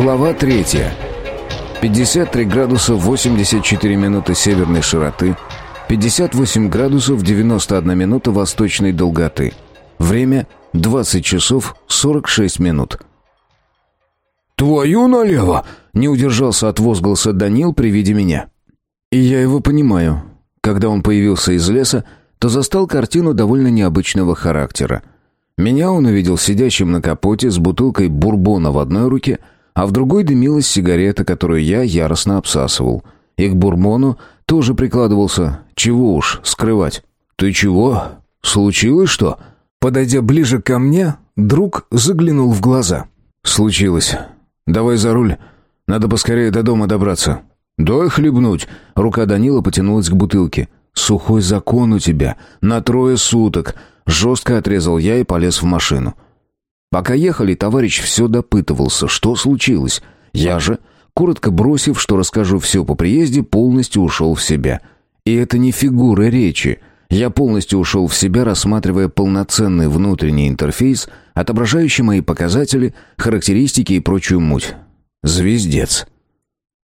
Глава третья. 53 градуса 84 минуты северной широты, 58 градусов 91 минута восточной долготы. Время 20 часов 46 минут. «Твою налево!» — не удержался от возгласа Данил при виде меня. И я его понимаю. Когда он появился из леса, то застал картину довольно необычного характера. Меня он увидел сидящим на капоте с бутылкой бурбона в одной руке — а в другой дымилась сигарета, которую я яростно обсасывал. И к бурмону тоже прикладывался. Чего уж скрывать. «Ты чего? Случилось что?» Подойдя ближе ко мне, друг заглянул в глаза. «Случилось. Давай за руль. Надо поскорее до дома добраться». «Дай хлебнуть». Рука Данила потянулась к бутылке. «Сухой закон у тебя. На трое суток». Жестко отрезал я и полез в машину. Пока ехали, товарищ все допытывался, что случилось. Я же, коротко бросив, что расскажу все по приезде, полностью ушел в себя. И это не фигура речи. Я полностью ушел в себя, рассматривая полноценный внутренний интерфейс, отображающий мои показатели, характеристики и прочую муть. Звездец.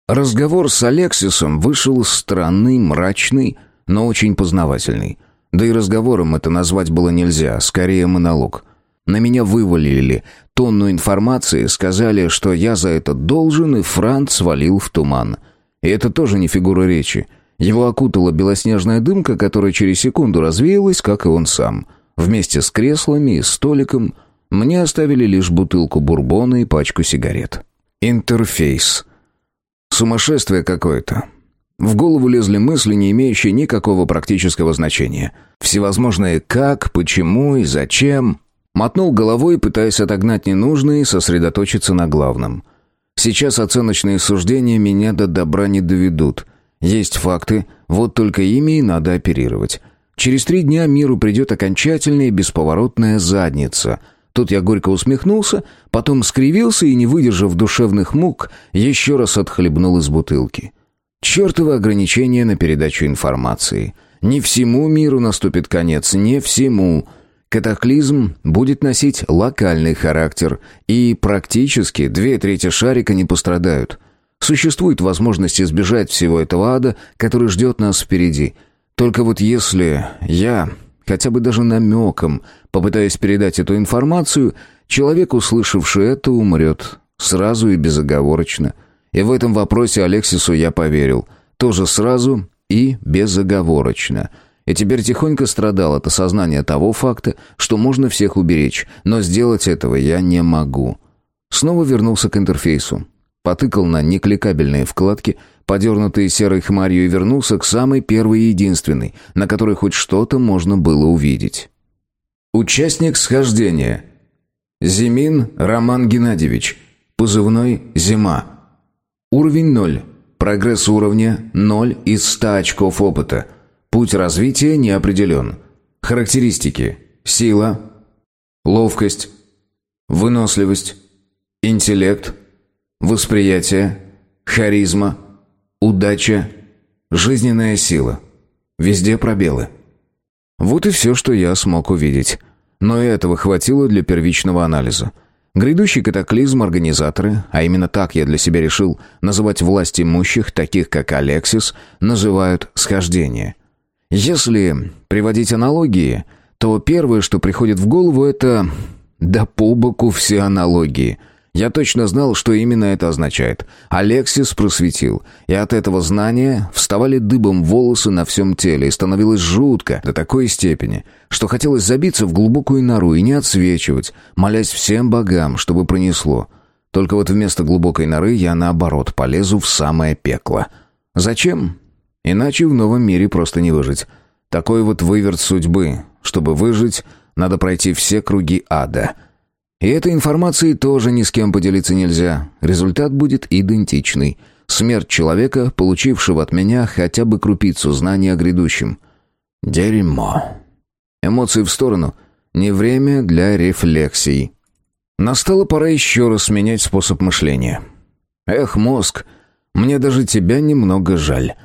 Разговор с Алексисом вышел странный, мрачный, но очень познавательный. Да и разговором это назвать было нельзя, скорее монолог. На меня вывалили тонну информации, сказали, что я за это должен, и Франц свалил в туман. И это тоже не фигура речи. Его окутала белоснежная дымка, которая через секунду развеялась, как и он сам. Вместе с креслами и столиком мне оставили лишь бутылку бурбона и пачку сигарет. Интерфейс. Сумасшествие какое-то. В голову лезли мысли, не имеющие никакого практического значения. Всевозможные «как», «почему» и «зачем». Мотнул головой, пытаясь отогнать ненужное и сосредоточиться на главном. Сейчас оценочные суждения меня до добра не доведут. Есть факты, вот только ими и надо оперировать. Через три дня миру придет окончательная бесповоротная задница. Тут я горько усмехнулся, потом скривился и, не выдержав душевных мук, еще раз отхлебнул из бутылки. Чертовы ограничения на передачу информации. Не всему миру наступит конец, не всему. Катаклизм будет носить локальный характер, и практически две трети шарика не пострадают. Существует возможность избежать всего этого ада, который ждет нас впереди. Только вот если я, хотя бы даже намеком, попытаюсь передать эту информацию, человек, услышавший это, умрет. Сразу и безоговорочно. И в этом вопросе Алексису я поверил. Тоже сразу и безоговорочно – и теперь тихонько страдал от осознания того факта, что можно всех уберечь, но сделать этого я не могу. Снова вернулся к интерфейсу. Потыкал на некликабельные вкладки, подернутые серой хмарью, и вернулся к самой первой и единственной, на которой хоть что-то можно было увидеть. Участник схождения. Зимин Роман Геннадьевич. Позывной «Зима». Уровень 0. Прогресс уровня 0 из 100 очков опыта – Путь развития не определен. Характеристики. Сила, ловкость, выносливость, интеллект, восприятие, харизма, удача, жизненная сила. Везде пробелы. Вот и все, что я смог увидеть. Но и этого хватило для первичного анализа. Грядущий катаклизм организаторы, а именно так я для себя решил называть власть имущих, таких как Алексис, называют схождение. Если приводить аналогии, то первое, что приходит в голову, это «да по боку все аналогии». Я точно знал, что именно это означает. Алексис просветил, и от этого знания вставали дыбом волосы на всем теле, и становилось жутко до такой степени, что хотелось забиться в глубокую нору и не отсвечивать, молясь всем богам, чтобы пронесло. Только вот вместо глубокой норы я, наоборот, полезу в самое пекло. Зачем? Иначе в новом мире просто не выжить. Такой вот выверт судьбы. Чтобы выжить, надо пройти все круги ада. И этой информацией тоже ни с кем поделиться нельзя. Результат будет идентичный. Смерть человека, получившего от меня хотя бы крупицу знания о грядущем. Дерьмо. Эмоции в сторону. Не время для рефлексий. Настала пора еще раз менять способ мышления. Эх, мозг, мне даже тебя немного жаль.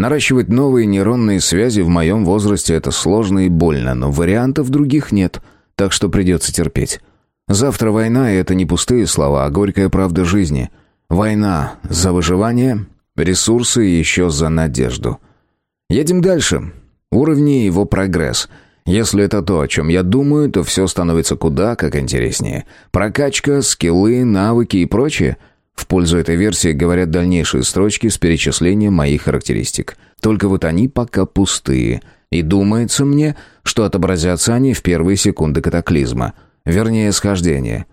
Наращивать новые нейронные связи в моем возрасте это сложно и больно, но вариантов других нет, так что придется терпеть. Завтра война, и это не пустые слова, а горькая правда жизни. Война за выживание, ресурсы еще за надежду. Едем дальше. Уровни его прогресс. Если это то, о чем я думаю, то все становится куда как интереснее. Прокачка, скиллы, навыки и прочее. В пользу этой версии говорят дальнейшие строчки с перечислением моих характеристик. Только вот они пока пустые. И думается мне, что отобразятся они в первые секунды катаклизма. Вернее, схождения.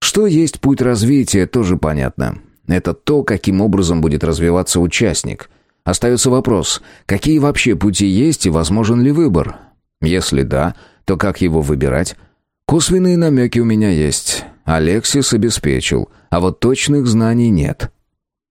Что есть путь развития, тоже понятно. Это то, каким образом будет развиваться участник. Остается вопрос, какие вообще пути есть и возможен ли выбор? Если да, то как его выбирать? Косвенные намеки у меня есть. Алексис обеспечил, а вот точных знаний нет.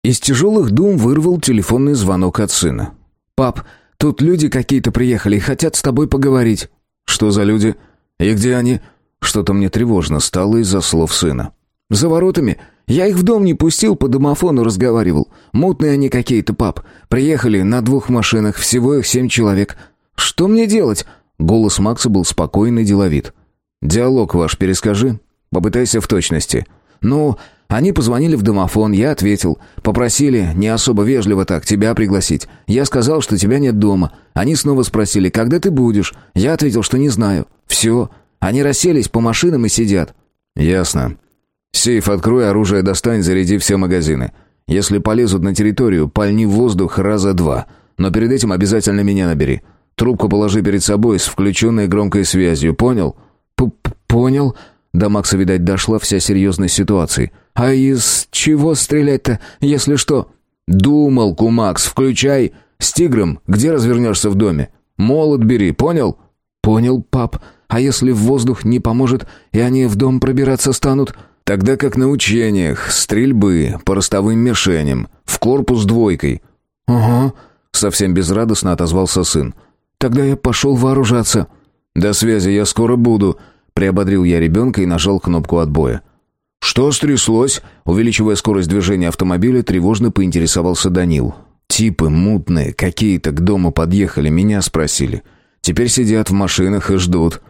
Из тяжелых дум вырвал телефонный звонок от сына. «Пап, тут люди какие-то приехали и хотят с тобой поговорить». «Что за люди? И где они?» Что-то мне тревожно стало из-за слов сына. «За воротами. Я их в дом не пустил, по домофону разговаривал. Мутные они какие-то, пап. Приехали на двух машинах, всего их семь человек. Что мне делать?» Голос Макса был спокойный, деловит. «Диалог ваш перескажи. Попытайся в точности». «Ну, они позвонили в домофон, я ответил. Попросили, не особо вежливо так, тебя пригласить. Я сказал, что тебя нет дома. Они снова спросили, когда ты будешь. Я ответил, что не знаю. Все. Они расселись по машинам и сидят». «Ясно. Сейф открой, оружие достань, заряди все магазины. Если полезут на территорию, пальни в воздух раза два. Но перед этим обязательно меня набери. Трубку положи перед собой с включенной громкой связью, понял?» П «Понял». До Макса, видать, дошла вся серьезность ситуации. «А из чего стрелять-то, если что?» «Думалку, Макс, включай. С тигром где развернешься в доме? Молот бери, понял?» «Понял, пап. А если в воздух не поможет, и они в дом пробираться станут? Тогда как на учениях, стрельбы по ростовым мишеням, в корпус двойкой. Ага, совсем безрадостно отозвался сын. Тогда я пошел вооружаться. До связи, я скоро буду, приободрил я ребенка и нажал кнопку отбоя. Что стряслось? Увеличивая скорость движения автомобиля, тревожно поинтересовался Данил. Типы мутные, какие-то к дому подъехали, меня спросили. Теперь сидят в машинах и ждут.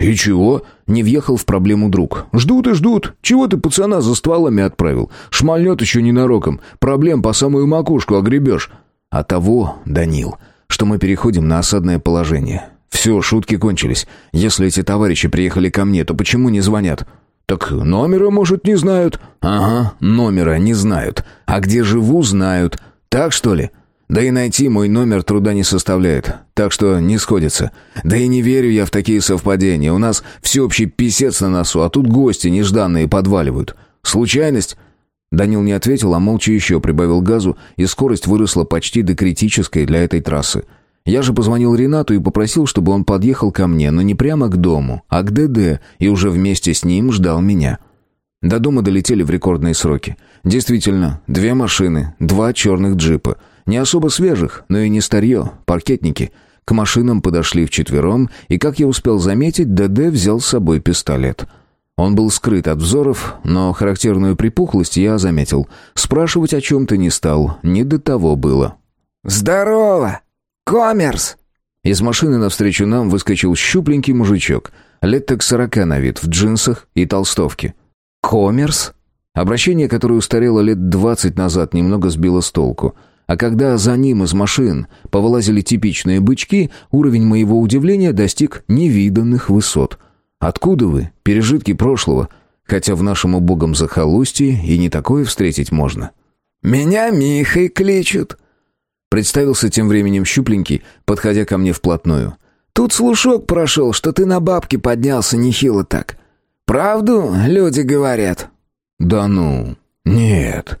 «И чего?» — не въехал в проблему друг. «Ждут и ждут. Чего ты пацана за стволами отправил? Шмальнет еще ненароком. Проблем по самую макушку огребешь». «А того, Данил, что мы переходим на осадное положение. Все, шутки кончились. Если эти товарищи приехали ко мне, то почему не звонят?» «Так номера, может, не знают?» «Ага, номера не знают. А где живу, знают. Так, что ли?» Да и найти мой номер труда не составляет, так что не сходится. Да и не верю я в такие совпадения. У нас всеобщий писец на носу, а тут гости нежданные подваливают. Случайность? Данил не ответил, а молча еще прибавил газу, и скорость выросла почти до критической для этой трассы. Я же позвонил Ренату и попросил, чтобы он подъехал ко мне, но не прямо к дому, а к ДД, и уже вместе с ним ждал меня. До дома долетели в рекордные сроки. Действительно, две машины, два черных джипа — не особо свежих, но и не старье, паркетники. К машинам подошли вчетвером, и, как я успел заметить, ДД взял с собой пистолет. Он был скрыт от взоров, но характерную припухлость я заметил. Спрашивать о чем-то не стал, не до того было. «Здорово! Коммерс!» Из машины навстречу нам выскочил щупленький мужичок, лет так сорока на вид, в джинсах и толстовке. «Коммерс?» Обращение, которое устарело лет двадцать назад, немного сбило с толку — а когда за ним из машин повылазили типичные бычки, уровень моего удивления достиг невиданных высот. Откуда вы? Пережитки прошлого. Хотя в нашем убогом захолустье и не такое встретить можно. «Меня Михой кличут», — представился тем временем щупленький, подходя ко мне вплотную. «Тут слушок прошел, что ты на бабки поднялся нехило так. Правду люди говорят?» «Да ну, нет,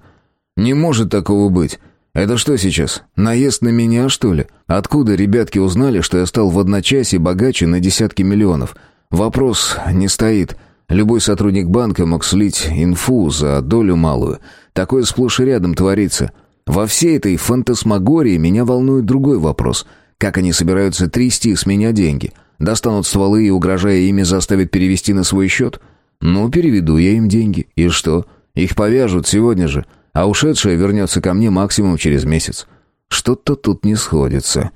не может такого быть». «Это что сейчас? Наезд на меня, что ли? Откуда ребятки узнали, что я стал в одночасье богаче на десятки миллионов? Вопрос не стоит. Любой сотрудник банка мог слить инфу за долю малую. Такое сплошь и рядом творится. Во всей этой фантасмагории меня волнует другой вопрос. Как они собираются трясти с меня деньги? Достанут стволы и, угрожая ими, заставят перевести на свой счет? Ну, переведу я им деньги. И что? Их повяжут сегодня же» а ушедшая вернется ко мне максимум через месяц. Что-то тут не сходится.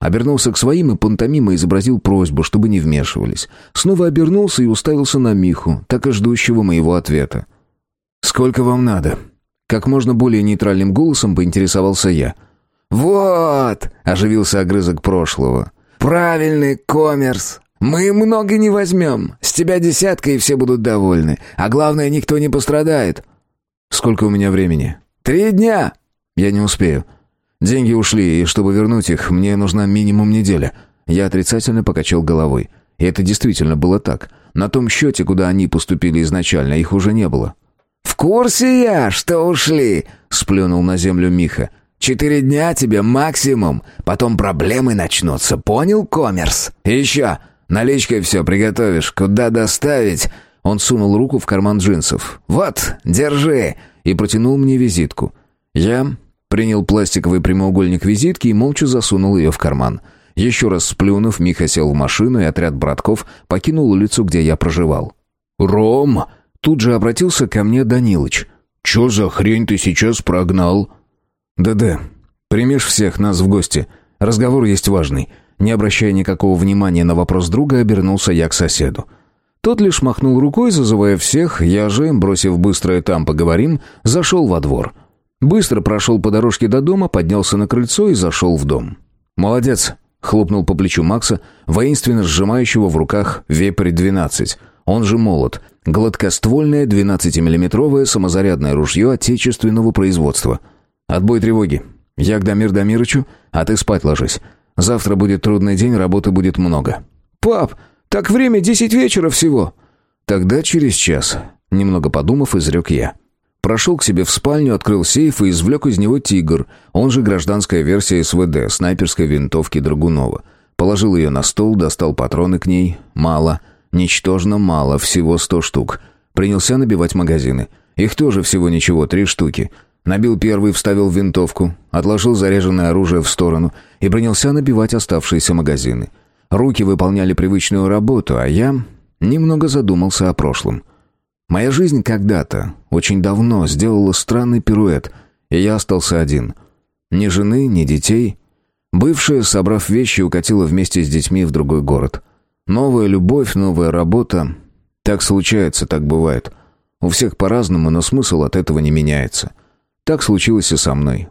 Обернулся к своим и пантомимо изобразил просьбу, чтобы не вмешивались. Снова обернулся и уставился на Миху, так и ждущего моего ответа. «Сколько вам надо?» Как можно более нейтральным голосом поинтересовался я. «Вот!» — оживился огрызок прошлого. «Правильный коммерс. Мы много не возьмем. С тебя десятка, и все будут довольны. А главное, никто не пострадает». «Сколько у меня времени?» «Три дня!» «Я не успею. Деньги ушли, и чтобы вернуть их, мне нужна минимум неделя». Я отрицательно покачал головой. И это действительно было так. На том счете, куда они поступили изначально, их уже не было. «В курсе я, что ушли!» — сплюнул на землю Миха. «Четыре дня тебе максимум, потом проблемы начнутся, понял, коммерс? Еще, наличкой все приготовишь, куда доставить?» Он сунул руку в карман джинсов. «Вот, держи!» и протянул мне визитку. Я принял пластиковый прямоугольник визитки и молча засунул ее в карман. Еще раз сплюнув, Миха сел в машину, и отряд братков покинул улицу, где я проживал. «Ром!» Тут же обратился ко мне Данилыч. «Чё за хрень ты сейчас прогнал?» «ДД, примешь всех нас в гости. Разговор есть важный». Не обращая никакого внимания на вопрос друга, обернулся я к соседу. Тот лишь махнул рукой, зазывая всех, я же, бросив быстрое «там поговорим», зашел во двор. Быстро прошел по дорожке до дома, поднялся на крыльцо и зашел в дом. «Молодец!» — хлопнул по плечу Макса, воинственно сжимающего в руках «Вепрь-12», он же «Молот», гладкоствольное 12-миллиметровое самозарядное ружье отечественного производства. «Отбой тревоги. Я к Дамир Дамирычу, а ты спать ложись. Завтра будет трудный день, работы будет много». «Пап, так время десять вечера всего». «Тогда через час», — немного подумав, изрек я. Прошел к себе в спальню, открыл сейф и извлек из него «Тигр», он же гражданская версия СВД, снайперской винтовки Драгунова. Положил ее на стол, достал патроны к ней. Мало. Ничтожно мало, всего сто штук. Принялся набивать магазины. Их тоже всего ничего, три штуки. Набил первый, вставил винтовку, отложил заряженное оружие в сторону и принялся набивать оставшиеся магазины. Руки выполняли привычную работу, а я немного задумался о прошлом. Моя жизнь когда-то, очень давно, сделала странный пируэт, и я остался один. Ни жены, ни детей. Бывшая, собрав вещи, укатила вместе с детьми в другой город. Новая любовь, новая работа. Так случается, так бывает. У всех по-разному, но смысл от этого не меняется. Так случилось и со мной.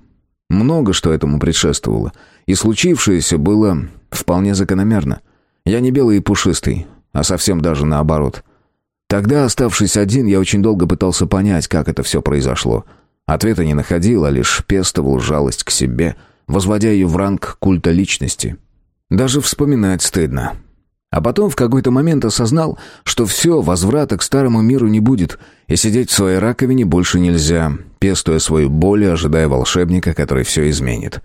Много что этому предшествовало. И случившееся было вполне закономерно. Я не белый и пушистый, а совсем даже наоборот. Тогда, оставшись один, я очень долго пытался понять, как это все произошло. Ответа не находил, а лишь пестовал жалость к себе, возводя ее в ранг культа личности. Даже вспоминать стыдно. А потом в какой-то момент осознал, что все, возврата к старому миру не будет, и сидеть в своей раковине больше нельзя, пестуя свою боль и ожидая волшебника, который все изменит.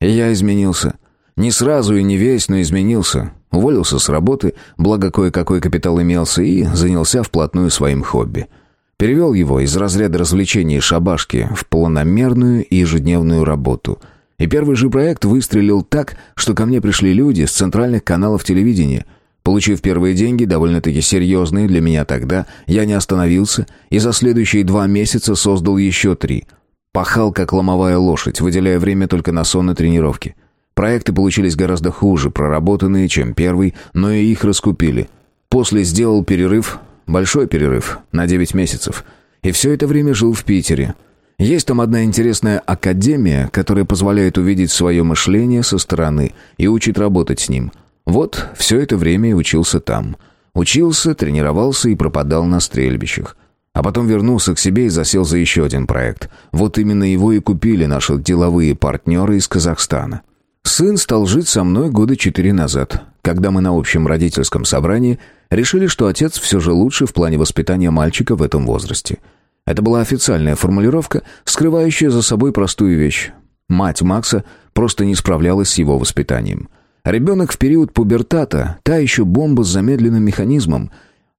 И я изменился. Не сразу и не весь, но изменился. Уволился с работы, благо кое-какой капитал имелся, и занялся вплотную своим хобби. Перевел его из разряда развлечений и шабашки в планомерную и ежедневную работу – и первый же проект выстрелил так, что ко мне пришли люди с центральных каналов телевидения. Получив первые деньги, довольно-таки серьезные для меня тогда, я не остановился и за следующие два месяца создал еще три. Пахал, как ломовая лошадь, выделяя время только на сон и тренировки. Проекты получились гораздо хуже, проработанные, чем первый, но и их раскупили. После сделал перерыв, большой перерыв, на 9 месяцев. И все это время жил в Питере – есть там одна интересная академия, которая позволяет увидеть свое мышление со стороны и учит работать с ним. Вот все это время и учился там. Учился, тренировался и пропадал на стрельбищах. А потом вернулся к себе и засел за еще один проект. Вот именно его и купили наши деловые партнеры из Казахстана. Сын стал жить со мной года четыре назад, когда мы на общем родительском собрании решили, что отец все же лучше в плане воспитания мальчика в этом возрасте – это была официальная формулировка, скрывающая за собой простую вещь. Мать Макса просто не справлялась с его воспитанием. Ребенок в период пубертата – та еще бомба с замедленным механизмом.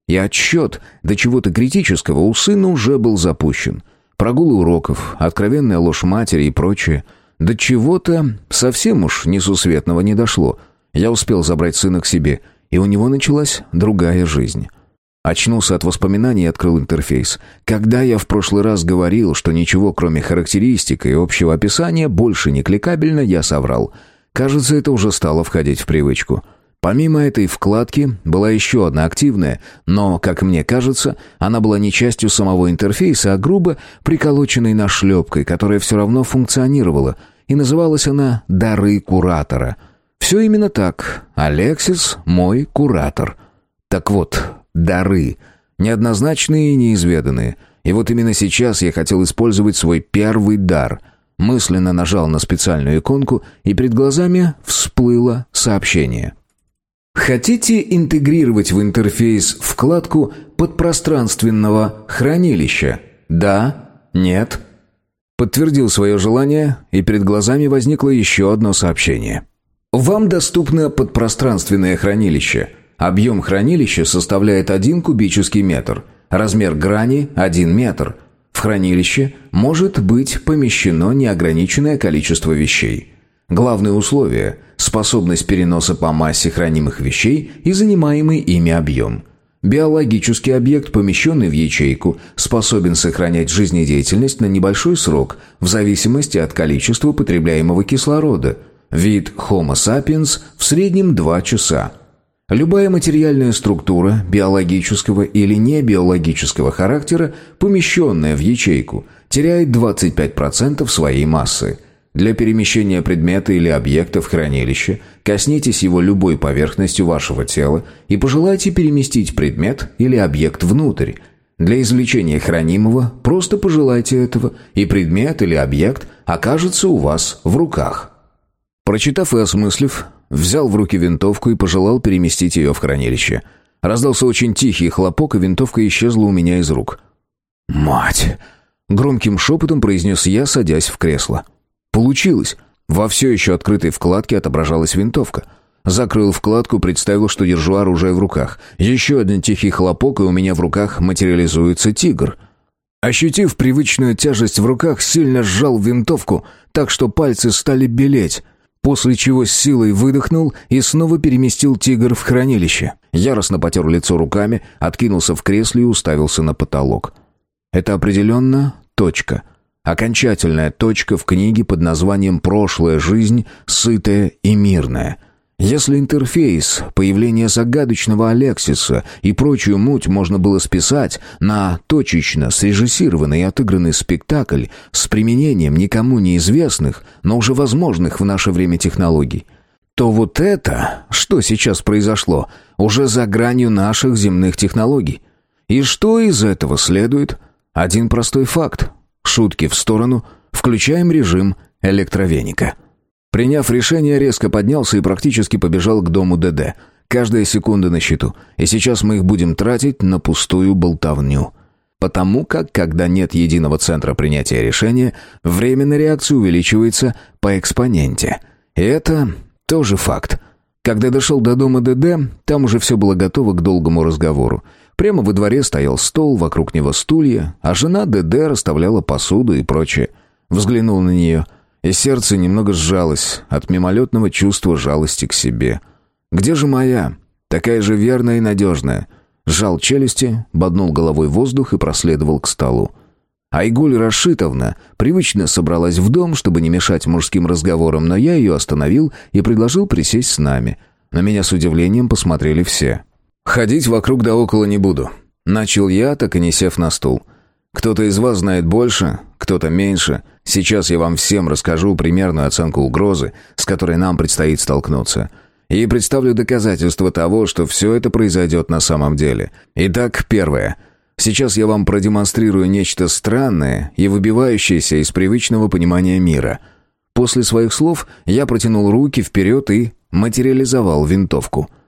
И отсчет до чего-то критического у сына уже был запущен. Прогулы уроков, откровенная ложь матери и прочее. До чего-то совсем уж несусветного не дошло. Я успел забрать сына к себе, и у него началась другая жизнь. Очнулся от воспоминаний и открыл интерфейс. Когда я в прошлый раз говорил, что ничего кроме характеристик и общего описания больше не кликабельно, я соврал. Кажется, это уже стало входить в привычку. Помимо этой вкладки была еще одна активная, но, как мне кажется, она была не частью самого интерфейса, а грубо приколоченной нашлепкой, которая все равно функционировала, и называлась она «Дары куратора». Все именно так. Алексис — мой куратор. Так вот, дары. Неоднозначные и неизведанные. И вот именно сейчас я хотел использовать свой первый дар. Мысленно нажал на специальную иконку, и перед глазами всплыло сообщение — Хотите интегрировать в интерфейс вкладку подпространственного хранилища? Да? Нет? Подтвердил свое желание, и перед глазами возникло еще одно сообщение. Вам доступно подпространственное хранилище. Объем хранилища составляет 1 кубический метр. Размер грани – 1 метр. В хранилище может быть помещено неограниченное количество вещей. Главное условие – способность переноса по массе хранимых вещей и занимаемый ими объем. Биологический объект, помещенный в ячейку, способен сохранять жизнедеятельность на небольшой срок в зависимости от количества потребляемого кислорода. Вид Homo sapiens в среднем 2 часа. Любая материальная структура биологического или небиологического характера, помещенная в ячейку, теряет 25% своей массы – для перемещения предмета или объекта в хранилище коснитесь его любой поверхностью вашего тела и пожелайте переместить предмет или объект внутрь. Для извлечения хранимого просто пожелайте этого, и предмет или объект окажется у вас в руках. Прочитав и осмыслив, взял в руки винтовку и пожелал переместить ее в хранилище. Раздался очень тихий хлопок, и винтовка исчезла у меня из рук. «Мать!» — громким шепотом произнес я, садясь в кресло. Получилось. Во все еще открытой вкладке отображалась винтовка. Закрыл вкладку, представил, что держу оружие в руках. Еще один тихий хлопок, и у меня в руках материализуется тигр. Ощутив привычную тяжесть в руках, сильно сжал винтовку, так что пальцы стали белеть, после чего с силой выдохнул и снова переместил тигр в хранилище. Яростно потер лицо руками, откинулся в кресле и уставился на потолок. Это определенно точка — Окончательная точка в книге под названием «Прошлая жизнь, сытая и мирная». Если интерфейс, появление загадочного Алексиса и прочую муть можно было списать на точечно срежиссированный и отыгранный спектакль с применением никому неизвестных, но уже возможных в наше время технологий, то вот это, что сейчас произошло, уже за гранью наших земных технологий. И что из этого следует? Один простой факт. Шутки в сторону, включаем режим электровеника. Приняв решение, резко поднялся и практически побежал к дому ДД. Каждая секунда на счету, и сейчас мы их будем тратить на пустую болтовню. Потому как, когда нет единого центра принятия решения, время на реакцию увеличивается по экспоненте. И это тоже факт. Когда дошел до дома ДД, там уже все было готово к долгому разговору. Прямо во дворе стоял стол, вокруг него стулья, а жена ДД расставляла посуду и прочее. Взглянул на нее, и сердце немного сжалось от мимолетного чувства жалости к себе. «Где же моя? Такая же верная и надежная». Сжал челюсти, боднул головой воздух и проследовал к столу. Айгуль Рашитовна привычно собралась в дом, чтобы не мешать мужским разговорам, но я ее остановил и предложил присесть с нами. На меня с удивлением посмотрели все. «Ходить вокруг да около не буду». Начал я, так и не сев на стул. «Кто-то из вас знает больше, кто-то меньше. Сейчас я вам всем расскажу примерную оценку угрозы, с которой нам предстоит столкнуться. И представлю доказательства того, что все это произойдет на самом деле. Итак, первое. Сейчас я вам продемонстрирую нечто странное и выбивающееся из привычного понимания мира». После своих слов я протянул руки вперед и материализовал винтовку –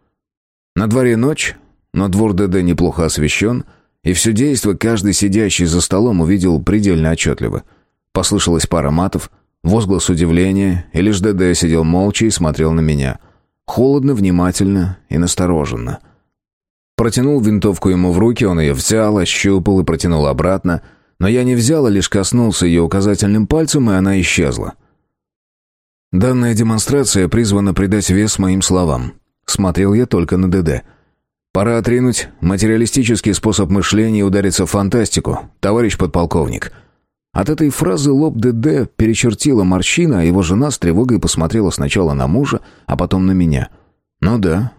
на дворе ночь, но двор ДД неплохо освещен, и все действо каждый сидящий за столом увидел предельно отчетливо. Послышалась пара матов, возглас удивления, и лишь ДД сидел молча и смотрел на меня. Холодно, внимательно и настороженно. Протянул винтовку ему в руки, он ее взял, ощупал и протянул обратно, но я не взял, а лишь коснулся ее указательным пальцем, и она исчезла. Данная демонстрация призвана придать вес моим словам. Смотрел я только на ДД. Пора отринуть материалистический способ мышления и удариться в фантастику, товарищ подполковник. От этой фразы лоб ДД перечертила морщина, а его жена с тревогой посмотрела сначала на мужа, а потом на меня. Ну да,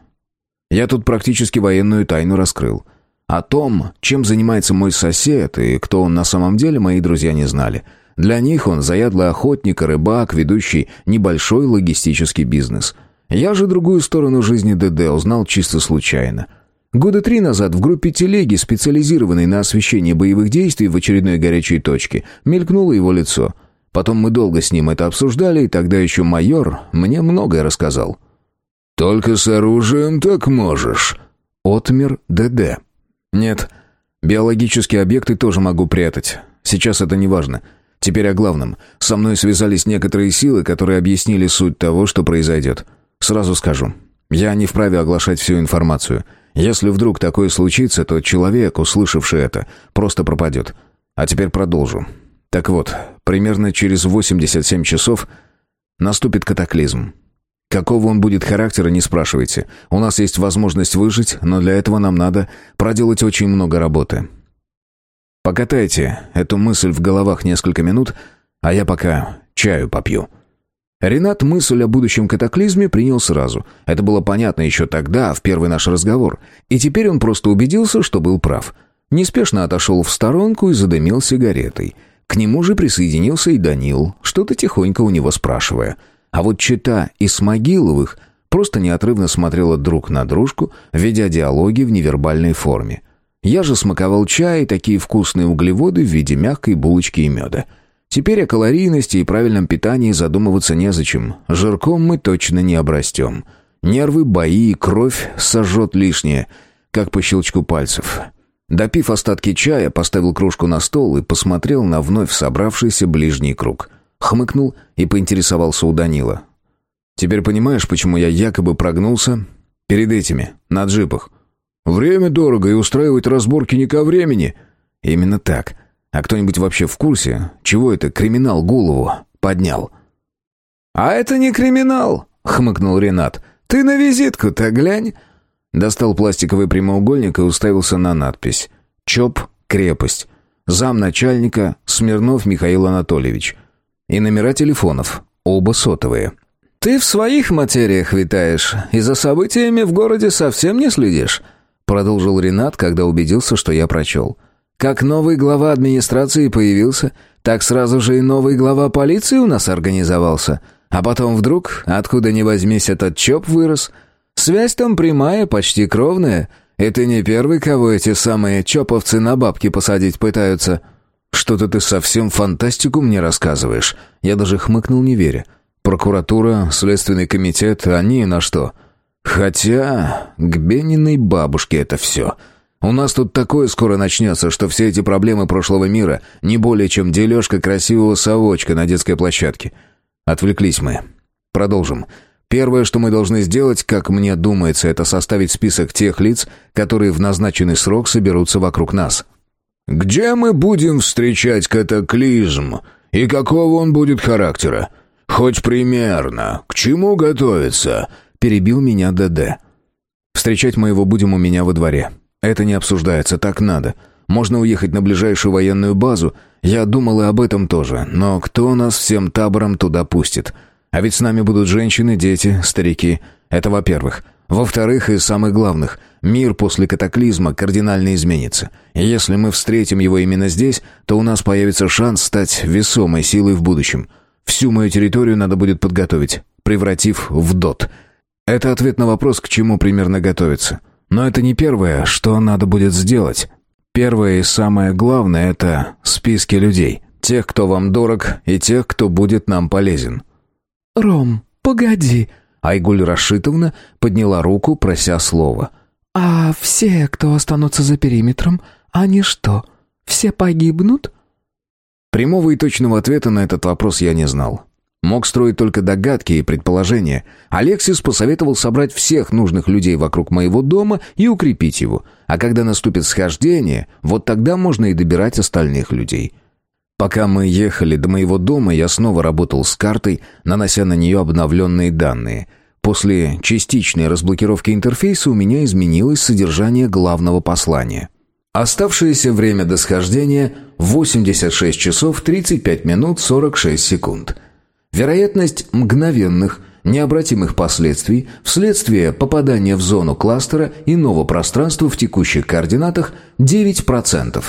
Я тут практически военную тайну раскрыл. О том, чем занимается мой сосед и кто он на самом деле, мои друзья не знали. Для них он заядлый охотник и рыбак, ведущий небольшой логистический бизнес. Я же другую сторону жизни ДД узнал чисто случайно. Года три назад в группе телеги, специализированной на освещении боевых действий в очередной горячей точке, мелькнуло его лицо. Потом мы долго с ним это обсуждали, и тогда еще майор мне многое рассказал. «Только с оружием так можешь», — отмер ДД. «Нет, биологические объекты тоже могу прятать. Сейчас это не важно. Теперь о главном. Со мной связались некоторые силы, которые объяснили суть того, что произойдет. Сразу скажу, я не вправе оглашать всю информацию. Если вдруг такое случится, то человек, услышавший это, просто пропадет. А теперь продолжу. Так вот, примерно через 87 часов наступит катаклизм. Какого он будет характера, не спрашивайте. У нас есть возможность выжить, но для этого нам надо проделать очень много работы. Покатайте эту мысль в головах несколько минут, а я пока чаю попью. Ренат мысль о будущем катаклизме принял сразу. Это было понятно еще тогда, в первый наш разговор. И теперь он просто убедился, что был прав. Неспешно отошел в сторонку и задымил сигаретой. К нему же присоединился и Данил, что-то тихонько у него спрашивая – а вот Чита и Смогиловых просто неотрывно смотрела друг на дружку, ведя диалоги в невербальной форме. Я же смаковал чай и такие вкусные углеводы в виде мягкой булочки и меда. Теперь о калорийности и правильном питании задумываться незачем. Жирком мы точно не обрастем. Нервы, бои и кровь сожжет лишнее, как по щелчку пальцев. Допив остатки чая, поставил кружку на стол и посмотрел на вновь собравшийся ближний круг хмыкнул и поинтересовался у Данила. «Теперь понимаешь, почему я якобы прогнулся перед этими, на джипах?» «Время дорого, и устраивать разборки не ко времени». «Именно так. А кто-нибудь вообще в курсе, чего это криминал голову поднял?» «А это не криминал», — хмыкнул Ренат. «Ты на визитку-то глянь». Достал пластиковый прямоугольник и уставился на надпись. «ЧОП. Крепость. Зам начальника Смирнов Михаил Анатольевич. И номера телефонов, оба сотовые. «Ты в своих материях витаешь, и за событиями в городе совсем не следишь», продолжил Ренат, когда убедился, что я прочел. «Как новый глава администрации появился, так сразу же и новый глава полиции у нас организовался. А потом вдруг, откуда ни возьмись, этот ЧОП вырос. Связь там прямая, почти кровная. Ты не первый, кого эти самые ЧОПовцы на бабки посадить пытаются». «Что-то ты совсем фантастику мне рассказываешь». Я даже хмыкнул, не веря. «Прокуратура, Следственный комитет, они на что?» «Хотя... к Бениной бабушке это все. У нас тут такое скоро начнется, что все эти проблемы прошлого мира не более чем дележка красивого совочка на детской площадке. Отвлеклись мы. Продолжим». Первое, что мы должны сделать, как мне думается, это составить список тех лиц, которые в назначенный срок соберутся вокруг нас. «Где мы будем встречать катаклизм? И какого он будет характера? Хоть примерно. К чему готовиться?» Перебил меня ДД. «Встречать мы его будем у меня во дворе. Это не обсуждается, так надо. Можно уехать на ближайшую военную базу. Я думал и об этом тоже. Но кто нас всем табором туда пустит? А ведь с нами будут женщины, дети, старики. Это во-первых. Во-вторых, и самых главных, мир после катаклизма кардинально изменится. И если мы встретим его именно здесь, то у нас появится шанс стать весомой силой в будущем. Всю мою территорию надо будет подготовить, превратив в ДОТ. Это ответ на вопрос, к чему примерно готовиться. Но это не первое, что надо будет сделать. Первое и самое главное – это списки людей. Тех, кто вам дорог, и тех, кто будет нам полезен. «Ром, погоди», Айгуль Рашитовна подняла руку, прося слова. «А все, кто останутся за периметром, они что, все погибнут?» Прямого и точного ответа на этот вопрос я не знал. Мог строить только догадки и предположения. Алексис посоветовал собрать всех нужных людей вокруг моего дома и укрепить его. А когда наступит схождение, вот тогда можно и добирать остальных людей. Пока мы ехали до моего дома, я снова работал с картой, нанося на нее обновленные данные. После частичной разблокировки интерфейса у меня изменилось содержание главного послания. Оставшееся время до схождения – 86 часов 35 минут 46 секунд. Вероятность мгновенных, Необратимых последствий вследствие попадания в зону кластера иного пространства в текущих координатах 9%.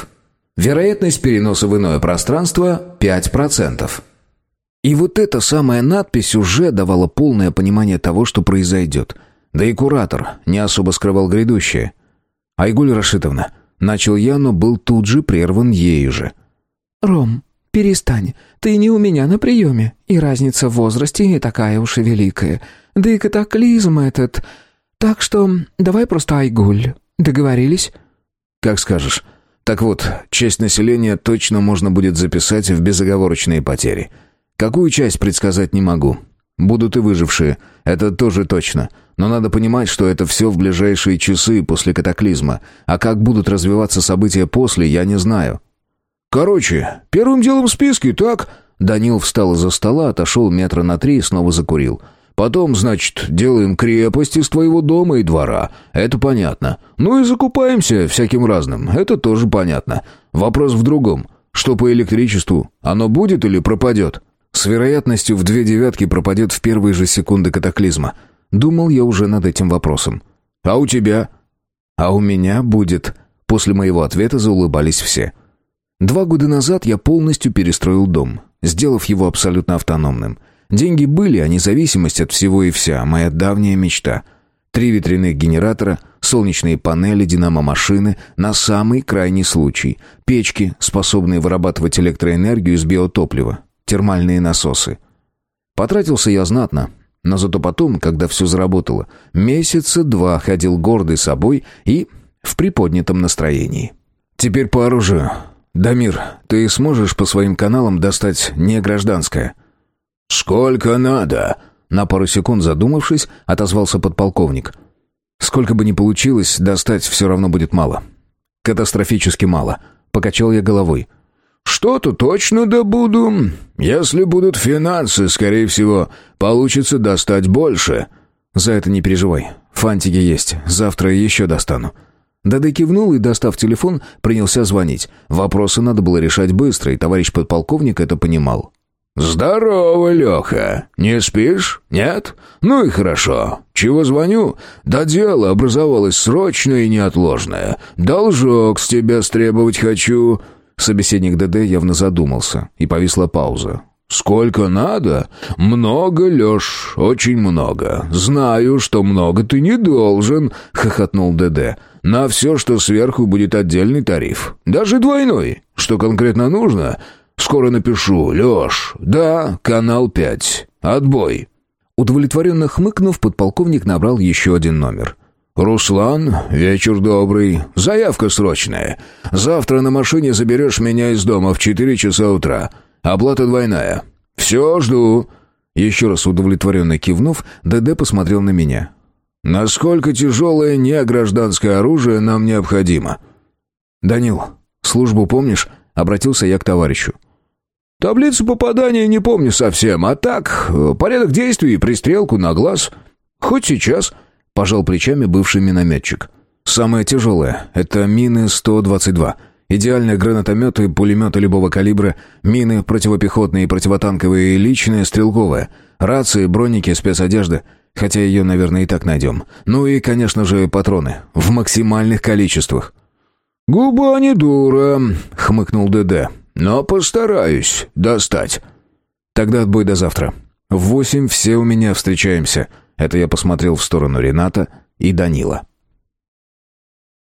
Вероятность переноса в иное пространство 5%. И вот эта самая надпись уже давала полное понимание того, что произойдет. Да и куратор не особо скрывал грядущее. «Айгуль Рашитовна», — начал я, но был тут же прерван ею же. «Ром, перестань, ты не у меня на приеме, и разница в возрасте не такая уж и великая. Да и катаклизм этот... Так что давай просто Айгуль. Договорились?» «Как скажешь. Так вот, часть населения точно можно будет записать в безоговорочные потери. Какую часть предсказать не могу. Будут и выжившие, это тоже точно. Но надо понимать, что это все в ближайшие часы после катаклизма. А как будут развиваться события после, я не знаю. «Короче, первым делом в списке, так?» Данил встал из-за стола, отошел метра на три и снова закурил. «Потом, значит, делаем крепость из твоего дома и двора. Это понятно. Ну и закупаемся всяким разным. Это тоже понятно. Вопрос в другом. Что по электричеству? Оно будет или пропадет?» С вероятностью в две девятки пропадет в первые же секунды катаклизма. Думал я уже над этим вопросом. «А у тебя?» «А у меня будет...» После моего ответа заулыбались все. Два года назад я полностью перестроил дом, сделав его абсолютно автономным. Деньги были, а независимость от всего и вся, моя давняя мечта. Три ветряных генератора, солнечные панели, динамо-машины на самый крайний случай, печки, способные вырабатывать электроэнергию из биотоплива, термальные насосы. Потратился я знатно, но зато потом, когда все заработало, месяца два ходил гордый собой и в приподнятом настроении. Теперь по оружию. «Дамир, ты сможешь по своим каналам достать не гражданское?» «Сколько надо?» На пару секунд задумавшись, отозвался подполковник. «Сколько бы ни получилось, достать все равно будет мало. Катастрофически мало». Покачал я головой. «Что-то точно добуду. Если будут финансы, скорее всего, получится достать больше». «За это не переживай. Фантики есть. Завтра еще достану». Дады кивнул и, достав телефон, принялся звонить. Вопросы надо было решать быстро, и товарищ подполковник это понимал. «Здорово, Леха. Не спишь? Нет? Ну и хорошо. Чего звоню? Да дело образовалось срочное и неотложное. Должок с тебя стребовать хочу». Собеседник ДД явно задумался, и повисла пауза. «Сколько надо? Много, Леш, очень много. Знаю, что много ты не должен», — хохотнул ДД. На все, что сверху, будет отдельный тариф. Даже двойной. Что конкретно нужно? Скоро напишу. Леш, да, канал 5. Отбой». Удовлетворенно хмыкнув, подполковник набрал еще один номер. «Руслан, вечер добрый. Заявка срочная. Завтра на машине заберешь меня из дома в четыре часа утра. Оплата двойная. Все, жду». Еще раз удовлетворенно кивнув, ДД посмотрел на меня. Насколько тяжелое негражданское оружие нам необходимо?» «Данил, службу помнишь?» — обратился я к товарищу. «Таблицу попадания не помню совсем, а так, порядок действий и пристрелку на глаз. Хоть сейчас», — пожал плечами бывший минометчик. «Самое тяжелое — это мины 122. Идеальные гранатометы, пулеметы любого калибра, мины противопехотные и противотанковые личные, стрелковые, рации, броники, спецодежда — Хотя ее, наверное, и так найдем. Ну и, конечно же, патроны. В максимальных количествах. «Губа не дура», — хмыкнул ДД. «Но постараюсь достать». «Тогда отбой до завтра. В восемь все у меня встречаемся». Это я посмотрел в сторону Рената и Данила.